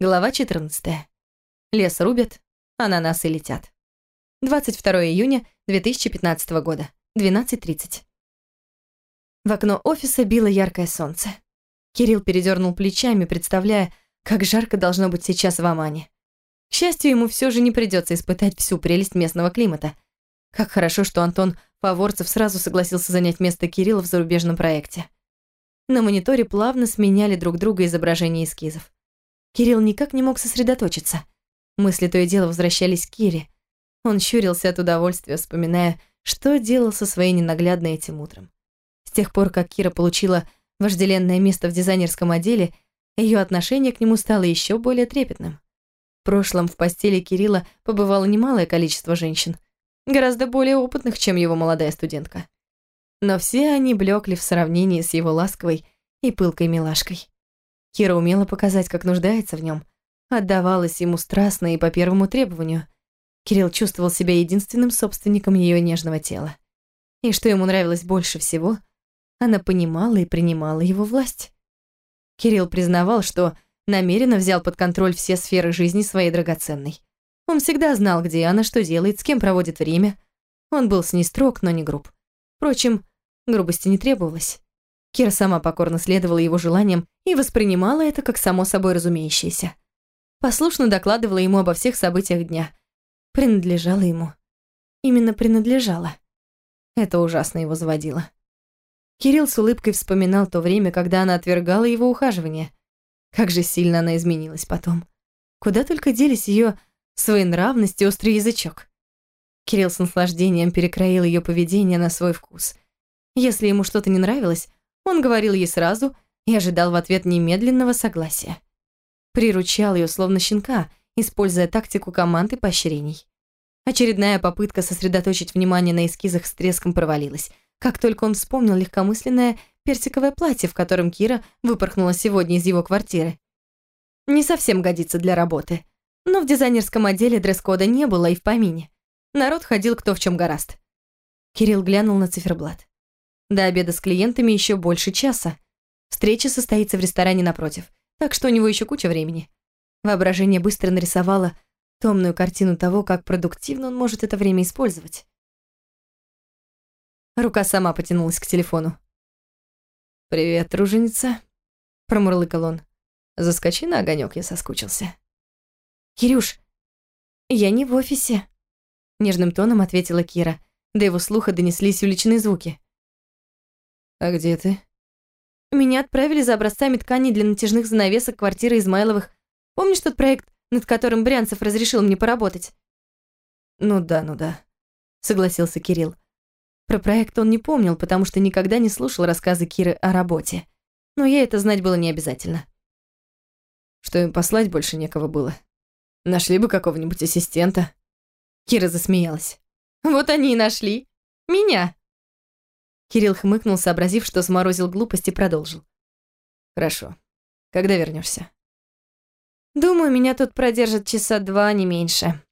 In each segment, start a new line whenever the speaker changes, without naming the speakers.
Глава 14. Лес рубят, ананасы летят. 22 июня 2015 года, 12.30. В окно офиса било яркое солнце. Кирилл передернул плечами, представляя, как жарко должно быть сейчас в Омане. К счастью, ему все же не придется испытать всю прелесть местного климата. Как хорошо, что Антон Фаворцев сразу согласился занять место Кирилла в зарубежном проекте. На мониторе плавно сменяли друг друга изображения эскизов. Кирилл никак не мог сосредоточиться. Мысли то и дело возвращались к Кире. Он щурился от удовольствия, вспоминая, что делал со своей ненаглядной этим утром. С тех пор, как Кира получила вожделенное место в дизайнерском отделе, ее отношение к нему стало еще более трепетным. В прошлом в постели Кирилла побывало немалое количество женщин, гораздо более опытных, чем его молодая студентка. Но все они блекли в сравнении с его ласковой и пылкой милашкой. Кира умела показать, как нуждается в нем, отдавалась ему страстно и по первому требованию. Кирилл чувствовал себя единственным собственником ее нежного тела. И что ему нравилось больше всего, она понимала и принимала его власть. Кирилл признавал, что намеренно взял под контроль все сферы жизни своей драгоценной. Он всегда знал, где она, что делает, с кем проводит время. Он был с ней строг, но не груб. Впрочем, грубости не требовалось. Кира сама покорно следовала его желаниям и воспринимала это как само собой разумеющееся. Послушно докладывала ему обо всех событиях дня. Принадлежала ему. Именно принадлежала. Это ужасно его заводило. Кирилл с улыбкой вспоминал то время, когда она отвергала его ухаживание. Как же сильно она изменилась потом. Куда только делись ее своенравность и острый язычок. Кирилл с наслаждением перекроил ее поведение на свой вкус. Если ему что-то не нравилось, он говорил ей сразу и ожидал в ответ немедленного согласия. Приручал ее словно щенка, используя тактику команд и поощрений. Очередная попытка сосредоточить внимание на эскизах с треском провалилась, как только он вспомнил легкомысленное персиковое платье, в котором Кира выпорхнула сегодня из его квартиры. Не совсем годится для работы, но в дизайнерском отделе дресс-кода не было и в помине. Народ ходил кто в чем гораст. Кирилл глянул на циферблат. До обеда с клиентами еще больше часа. Встреча состоится в ресторане напротив, так что у него еще куча времени. Воображение быстро нарисовало томную картину того, как продуктивно он может это время использовать. Рука сама потянулась к телефону. «Привет, труженица», — промурлыкал он. «Заскочи на огонек, я соскучился». «Кирюш, я не в офисе», — нежным тоном ответила Кира. До его слуха донеслись уличные звуки. «А где ты?» «Меня отправили за образцами тканей для натяжных занавесок квартиры Измайловых. Помнишь тот проект, над которым Брянцев разрешил мне поработать?»
«Ну да, ну да», — согласился Кирилл.
Про проект он не помнил, потому что никогда не слушал рассказы Киры о работе. Но ей это знать было не обязательно.
Что им послать больше некого было. Нашли бы какого-нибудь ассистента.
Кира засмеялась. Вот они и нашли. Меня. Кирилл хмыкнул, сообразив, что сморозил глупость и продолжил.
«Хорошо. Когда вернешься?
«Думаю, меня тут продержат часа два, не меньше.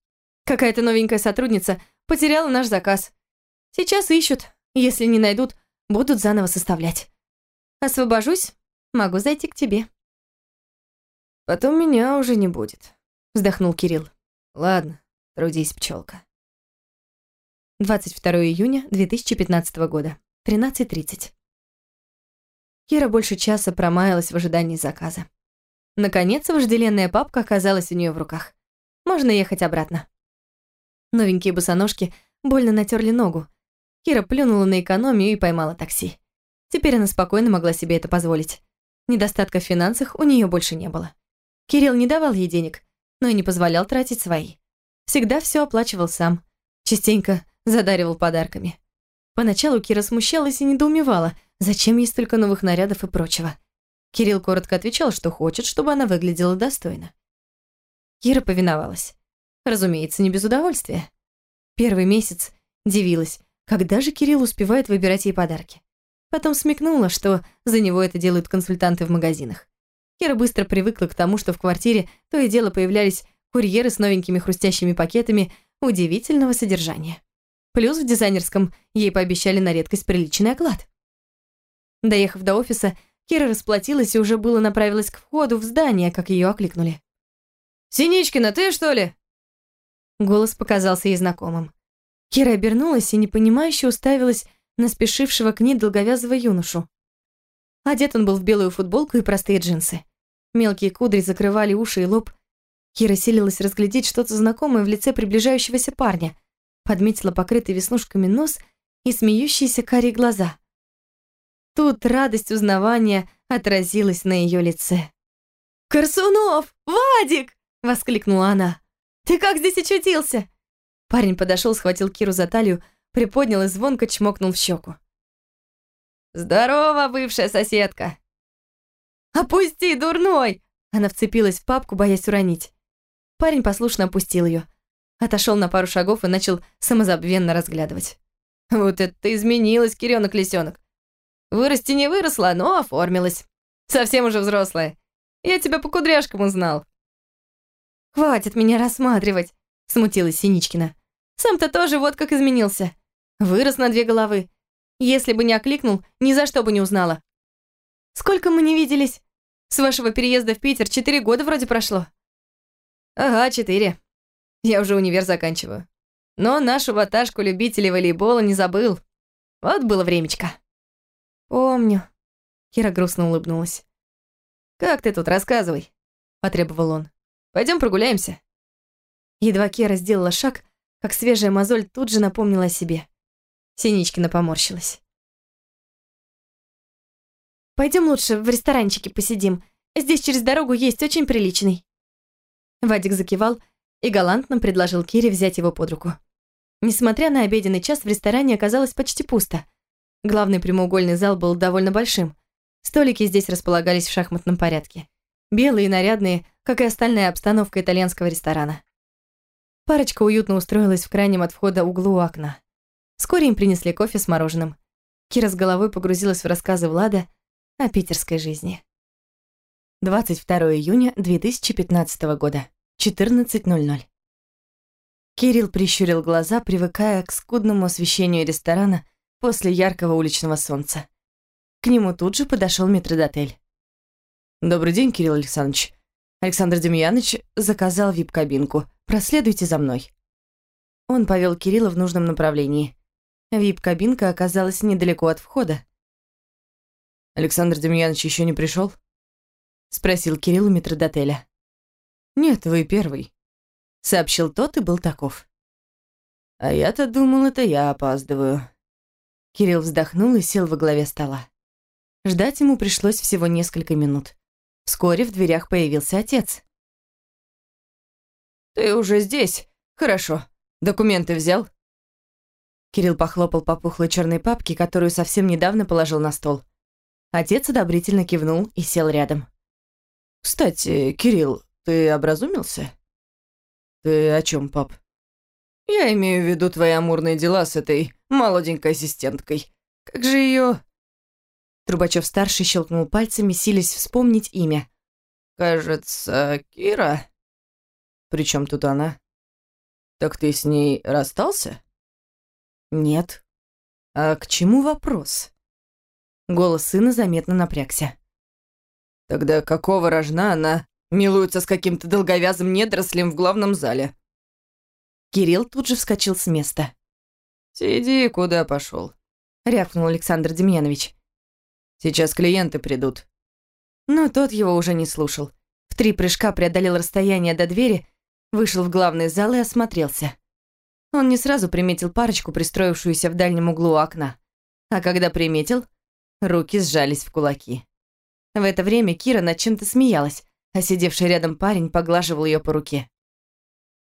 Какая-то новенькая сотрудница потеряла наш заказ. Сейчас ищут. Если не найдут, будут заново составлять. Освобожусь, могу зайти к тебе».
«Потом меня уже не будет», — вздохнул Кирилл.
«Ладно, трудись, пчелка. 22 июня 2015 года. 13.30. Кира больше часа промаялась в ожидании заказа. Наконец, вожделенная папка оказалась у нее в руках. Можно ехать обратно. Новенькие босоножки больно натерли ногу. Кира плюнула на экономию и поймала такси. Теперь она спокойно могла себе это позволить. Недостатка в финансах у нее больше не было. Кирилл не давал ей денег, но и не позволял тратить свои. Всегда все оплачивал сам. Частенько задаривал подарками. Поначалу Кира смущалась и недоумевала, зачем ей столько новых нарядов и прочего. Кирилл коротко отвечал, что хочет, чтобы она выглядела достойно. Кира повиновалась. Разумеется, не без удовольствия. Первый месяц дивилась, когда же Кирилл успевает выбирать ей подарки. Потом смекнула, что за него это делают консультанты в магазинах. Кира быстро привыкла к тому, что в квартире то и дело появлялись курьеры с новенькими хрустящими пакетами удивительного содержания. Плюс в дизайнерском ей пообещали на редкость приличный оклад. Доехав до офиса, Кира расплатилась и уже было направилась к входу в здание, как ее окликнули.
«Синичкина, ты что ли?»
Голос показался ей знакомым. Кира обернулась и непонимающе уставилась на спешившего к ней долговязого юношу. Одет он был в белую футболку и простые джинсы. Мелкие кудри закрывали уши и лоб. Кира силилась разглядеть что-то знакомое в лице приближающегося парня. Подметила покрытый веснушками нос и смеющиеся карие глаза. Тут радость узнавания отразилась на ее лице. «Корсунов! Вадик!» — воскликнула она. «Ты как здесь очутился?» Парень подошел, схватил Киру за талию, приподнял и звонко чмокнул в щеку.
«Здорово, бывшая соседка!»
«Опусти, дурной!» Она вцепилась в папку, боясь уронить. Парень послушно опустил ее, отошел на пару шагов и начал самозабвенно разглядывать.
«Вот это ты изменилась, Кирёнок-лисёнок! Вырасти не выросла, но оформилась. Совсем уже взрослая. Я тебя по кудряшкам узнал».
«Хватит меня рассматривать», — смутилась Синичкина. «Сам-то тоже вот как изменился. Вырос на две головы. Если бы не окликнул, ни за что бы не узнала. Сколько мы не виделись? С вашего переезда в Питер четыре года вроде прошло.
Ага, четыре. Я уже универ заканчиваю. Но нашу ваташку любителей волейбола не забыл. Вот было времечко.
Помню. Кира грустно улыбнулась.
«Как ты тут, рассказывай», — потребовал он. Пойдем прогуляемся».
Едва Кира сделала шаг, как свежая мозоль тут же напомнила о себе. Синичкина поморщилась. Пойдем лучше в ресторанчике посидим. Здесь через дорогу есть очень приличный». Вадик закивал и галантно предложил Кире взять его под руку. Несмотря на обеденный час, в ресторане оказалось почти пусто. Главный прямоугольный зал был довольно большим. Столики здесь располагались в шахматном порядке. Белые и нарядные, как и остальная обстановка итальянского ресторана. Парочка уютно устроилась в крайнем от входа углу окна. Вскоре им принесли кофе с мороженым. Кира с головой погрузилась в рассказы Влада о питерской жизни. 22 июня 2015 года, 14.00. Кирилл прищурил глаза, привыкая к скудному освещению ресторана после яркого уличного солнца. К нему тут же подошел метродотель.
«Добрый день, Кирилл Александрович. Александр Демьянович заказал вип-кабинку. Проследуйте за мной».
Он повел Кирилла в нужном направлении. Вип-кабинка оказалась недалеко от входа.
«Александр Демьянович еще не пришел?
Спросил Кирилл у метродотеля.
«Нет, вы первый», — сообщил тот и был таков. «А я-то думал, это я опаздываю».
Кирилл вздохнул и сел во главе стола. Ждать ему пришлось всего несколько минут. Вскоре в дверях появился отец.
«Ты уже здесь? Хорошо. Документы взял?»
Кирилл похлопал по пухлой черной папке, которую совсем недавно положил на стол. Отец одобрительно кивнул и сел рядом.
«Кстати, Кирилл, ты образумился?» «Ты о чем, пап?» «Я имею в виду твои амурные дела с этой молоденькой ассистенткой. Как же ее?
Трубачев-старший щелкнул пальцами, силясь вспомнить имя.
«Кажется, Кира?» «При чем тут она?» «Так ты с ней расстался?»
«Нет».
«А к чему вопрос?»
Голос сына заметно напрягся.
«Тогда какого рожна она милуется с каким-то долговязым недорослем в главном зале?»
Кирилл тут же вскочил с места.
«Сиди, куда пошел,
рявкнул Александр Демьянович.
«Сейчас клиенты придут».
Но тот его уже не слушал. В три прыжка преодолел расстояние до двери, вышел в главный зал и осмотрелся. Он не сразу приметил парочку, пристроившуюся в дальнем углу окна. А когда приметил, Руки сжались в кулаки. В это время Кира над чем-то смеялась, а сидевший рядом парень поглаживал ее по руке.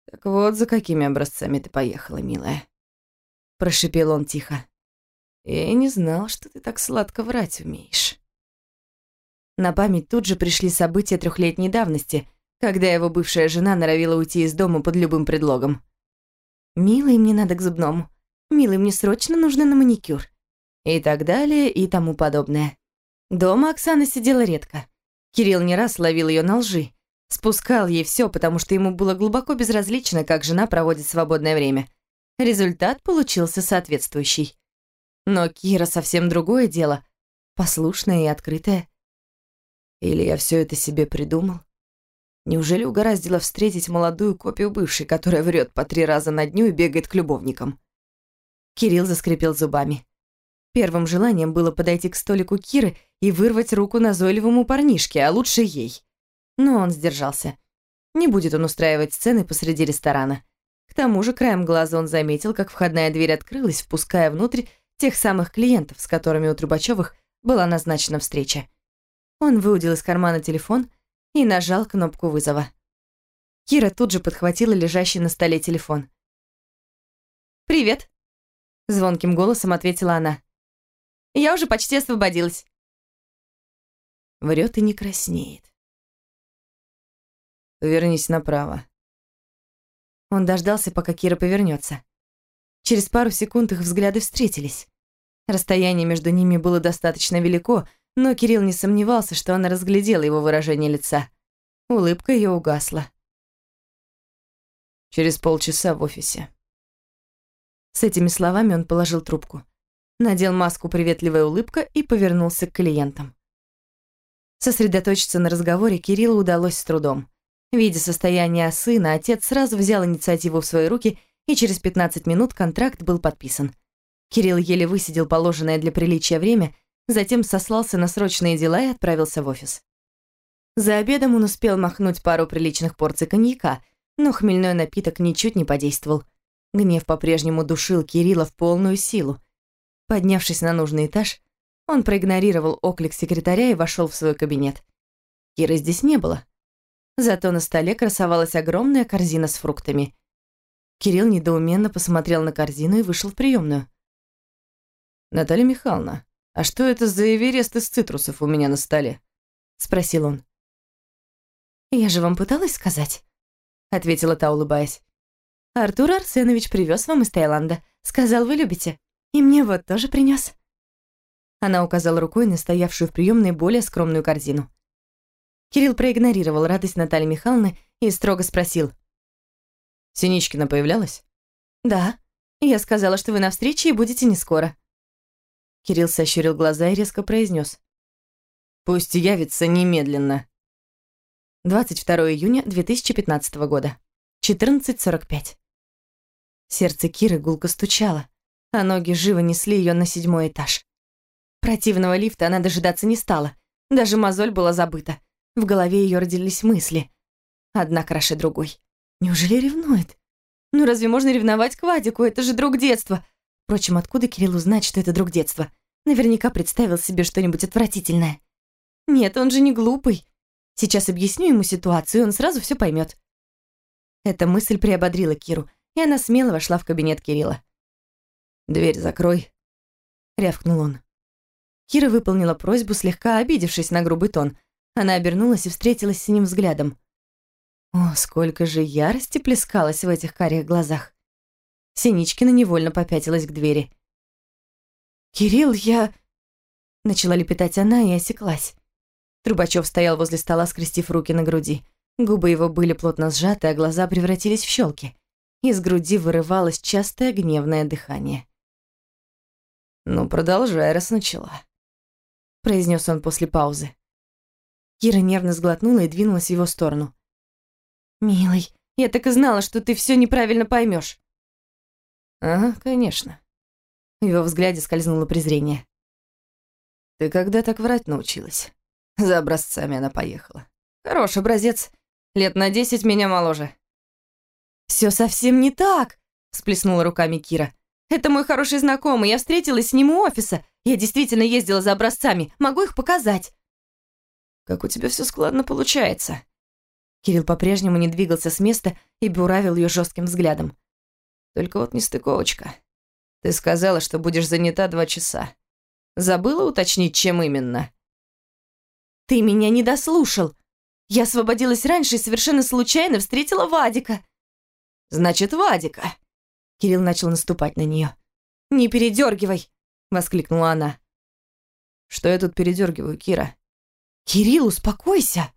«Так вот, за какими образцами ты поехала, милая?»
Прошипел он тихо.
«Я не знал, что ты так сладко врать умеешь».
На память тут же пришли события трехлетней давности, когда его бывшая жена норовила уйти из дома под любым предлогом. «Милый, мне надо к зубному. Милый, мне срочно нужно на маникюр и так далее и тому подобное. Дома Оксана сидела редко. Кирилл не раз ловил ее на лжи, спускал ей все, потому что ему было глубоко безразлично, как жена проводит свободное время. Результат получился соответствующий. Но Кира совсем другое дело, послушная и открытая. Или я все это себе придумал?
Неужели угораздило встретить молодую копию бывшей, которая врет по три раза на дню и бегает к любовникам?
Кирилл заскрипел зубами. Первым желанием было подойти к столику Киры и вырвать руку назойливому парнишке, а лучше ей. Но он сдержался. Не будет он устраивать сцены посреди ресторана. К тому же краем глаза он заметил, как входная дверь открылась, впуская внутрь тех самых клиентов, с которыми у Трубачевых была назначена встреча. Он выудил из кармана телефон и нажал кнопку вызова. Кира тут же подхватила лежащий на столе телефон. «Привет», — звонким голосом ответила она. «Я уже почти освободилась».
Врет и не краснеет. Вернись направо.
Он дождался, пока Кира повернется. Через пару секунд их взгляды встретились. Расстояние между ними было достаточно велико, но Кирилл не сомневался, что она разглядела его выражение лица. Улыбка ее угасла.
Через полчаса в офисе.
С этими словами он положил трубку. Надел маску «Приветливая улыбка» и повернулся к клиентам. Сосредоточиться на разговоре Кириллу удалось с трудом. Видя состояние сына, отец сразу взял инициативу в свои руки, и через 15 минут контракт был подписан. Кирилл еле высидел положенное для приличия время, затем сослался на срочные дела и отправился в офис. За обедом он успел махнуть пару приличных порций коньяка, но хмельной напиток ничуть не подействовал. Гнев по-прежнему душил Кирилла в полную силу. Поднявшись на нужный этаж, он проигнорировал оклик секретаря и вошел в свой кабинет. Киры здесь не было. Зато на столе красовалась огромная корзина с фруктами. Кирилл недоуменно посмотрел на корзину и вышел в приемную.
«Наталья Михайловна, а что это за эверест из цитрусов у меня на столе?» — спросил он.
«Я же вам пыталась сказать», — ответила та, улыбаясь. Артур Арсенович привез вам из Таиланда. Сказал, вы любите. И мне вот тоже принес. Она указала рукой на стоявшую в приемной более скромную корзину. Кирилл проигнорировал радость Натальи Михайловны и строго спросил.
«Синичкина появлялась?»
«Да. Я сказала, что вы на встрече и будете не скоро». Кирилл сощурил глаза и резко произнес:
«Пусть явится немедленно».
22 июня 2015 года. 14.45. Сердце Киры гулко стучало, а ноги живо несли ее на седьмой этаж. Противного лифта она дожидаться не стала. Даже мозоль была забыта. В голове ее родились мысли. Одна краше другой. Неужели ревнует? Ну разве можно ревновать к Вадику? Это же друг детства. Впрочем, откуда Кирилл узнать, что это друг детства? Наверняка представил себе что-нибудь отвратительное. Нет, он же не глупый. Сейчас объясню ему ситуацию, и он сразу все поймет. Эта мысль приободрила Киру, и она смело вошла в кабинет Кирилла.
«Дверь закрой», — рявкнул он.
Кира выполнила просьбу, слегка обидевшись на грубый тон. Она обернулась и встретилась с ним взглядом. О, сколько же ярости плескалось в этих карих глазах. Синичкина невольно попятилась к двери. «Кирилл, я...» Начала лепетать она и осеклась. Трубачев стоял возле стола, скрестив руки на груди. Губы его были плотно сжаты, а глаза превратились в щелки. Из груди вырывалось частое гневное дыхание.
«Ну, продолжай, раз начала», — произнес он после паузы.
Кира нервно сглотнула и двинулась в его сторону. «Милый, я так и знала, что ты все неправильно поймешь.
«Ага, конечно».
В его взгляде скользнуло презрение.
«Ты когда так врать научилась?» За образцами она поехала. «Хороший образец. Лет на десять меня моложе».
«Все совсем не так», — всплеснула руками Кира. «Это мой хороший знакомый. Я встретилась с ним у офиса. Я действительно ездила за образцами. Могу их показать».
«Как у тебя все складно получается».
Кирилл по-прежнему не двигался с места и буравил ее жестким взглядом.
«Только вот нестыковочка. Ты сказала, что будешь занята два часа. Забыла уточнить, чем именно?»
«Ты меня не дослушал. Я освободилась раньше и совершенно случайно встретила Вадика».
«Значит, Вадика».
Кирилл начал наступать на нее. «Не передергивай!» — воскликнула она.
«Что я тут передергиваю, Кира?»
«Кирилл, успокойся!»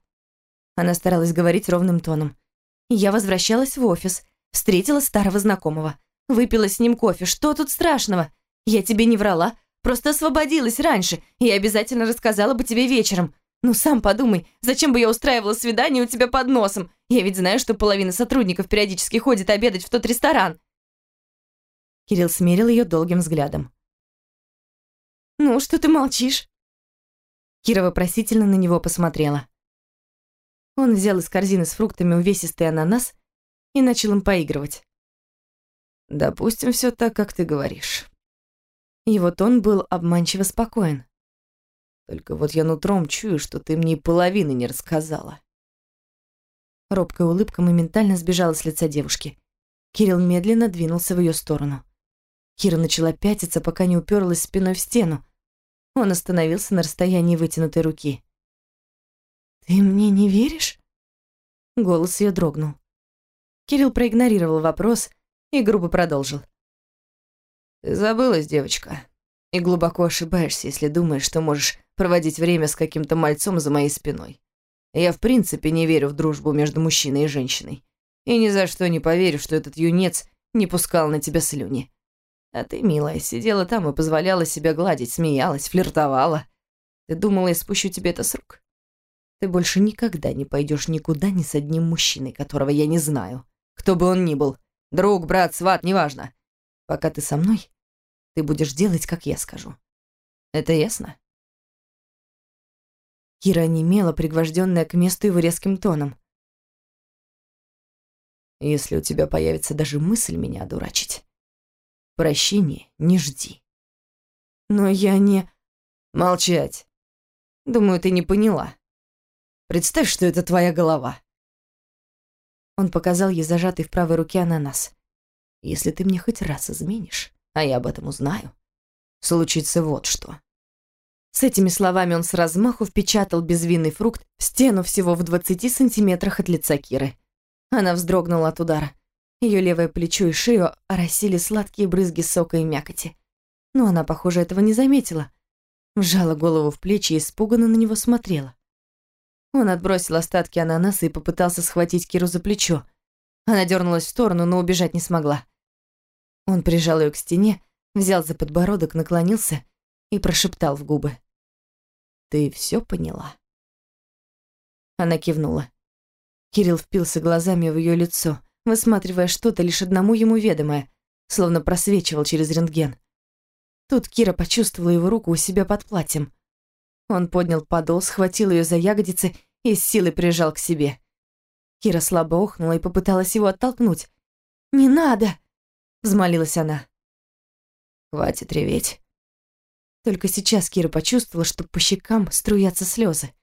Она старалась говорить ровным тоном. Я возвращалась в офис, встретила старого знакомого. Выпила с ним кофе. Что тут страшного? Я тебе не врала, просто освободилась раньше, и обязательно рассказала бы тебе вечером. Ну сам подумай, зачем бы я устраивала свидание у тебя под носом? Я ведь знаю, что половина сотрудников периодически ходит обедать в тот ресторан. Кирилл смерил ее долгим взглядом. «Ну, что ты молчишь?» Кира вопросительно на него посмотрела. Он взял из корзины с фруктами увесистый ананас и начал им поигрывать.
«Допустим, все так, как ты говоришь».
И вот он был обманчиво спокоен.
«Только вот я нутром чую, что ты мне половины не рассказала».
Робкая улыбка моментально сбежала с лица девушки. Кирилл медленно двинулся в ее сторону. Кира начала пятиться, пока не уперлась спиной в стену. Он остановился на расстоянии вытянутой руки. «Ты мне не веришь?» Голос ее дрогнул. Кирилл проигнорировал вопрос и грубо продолжил.
«Ты забылась, девочка, и глубоко ошибаешься, если думаешь, что можешь проводить время с каким-то мальцом за моей спиной. Я в принципе не верю в дружбу между мужчиной и женщиной. И ни за что не поверю, что этот юнец не пускал на тебя слюни. А ты, милая, сидела там и позволяла себя гладить, смеялась, флиртовала. Ты думала, я спущу тебе это с рук? Ты больше никогда не пойдешь никуда ни с одним мужчиной, которого я не знаю. Кто бы он ни был. Друг, брат, сват, неважно. Пока ты со мной, ты будешь делать, как я скажу. Это ясно?
Кира онемела, пригвожденная к месту его резким тоном.
Если у тебя появится даже мысль меня одурачить, прощения не жди.
Но я не...
Молчать. Думаю, ты не поняла. Представь, что это твоя голова.
Он показал ей зажатый в правой руке ананас.
Если ты мне хоть раз изменишь, а я об этом узнаю, случится вот что.
С этими словами он с размаху впечатал безвинный фрукт в стену всего в 20 сантиметрах от лица Киры. Она вздрогнула от удара. Ее левое плечо и шею оросили сладкие брызги сока и мякоти. Но она, похоже, этого не заметила. Вжала голову в плечи и испуганно на него смотрела. Он отбросил остатки ананаса и попытался схватить Киру за плечо. Она дернулась в сторону, но убежать не смогла. Он прижал ее к стене, взял за подбородок, наклонился и прошептал в губы.
«Ты все поняла?»
Она кивнула. Кирилл впился глазами в ее лицо, высматривая что-то лишь одному ему ведомое, словно просвечивал через рентген. Тут Кира почувствовала его руку у себя под платьем. Он поднял подол, схватил ее за ягодицы и с силой прижал к себе. Кира слабо охнула и попыталась его оттолкнуть. «Не надо!» — взмолилась она.
«Хватит реветь».
Только сейчас Кира почувствовала, что по щекам струятся слезы.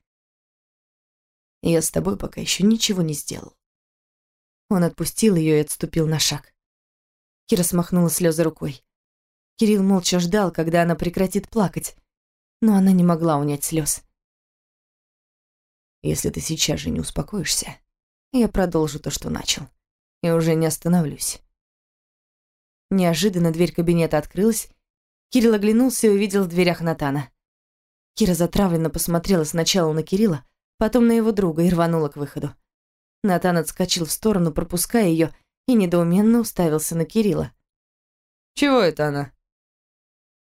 Я с тобой пока еще ничего не сделал.
Он отпустил ее и отступил на шаг. Кира смахнула слезы рукой. Кирилл молча ждал, когда она прекратит плакать, но она не могла унять слез.
Если ты сейчас же не успокоишься, я продолжу то, что начал, и уже не остановлюсь.
Неожиданно дверь кабинета открылась, Кирилл оглянулся и увидел в дверях Натана. Кира затравленно посмотрела сначала на Кирилла, потом на его друга и рванула к выходу. Натан отскочил в сторону, пропуская ее, и недоуменно уставился на Кирилла.
«Чего это она?»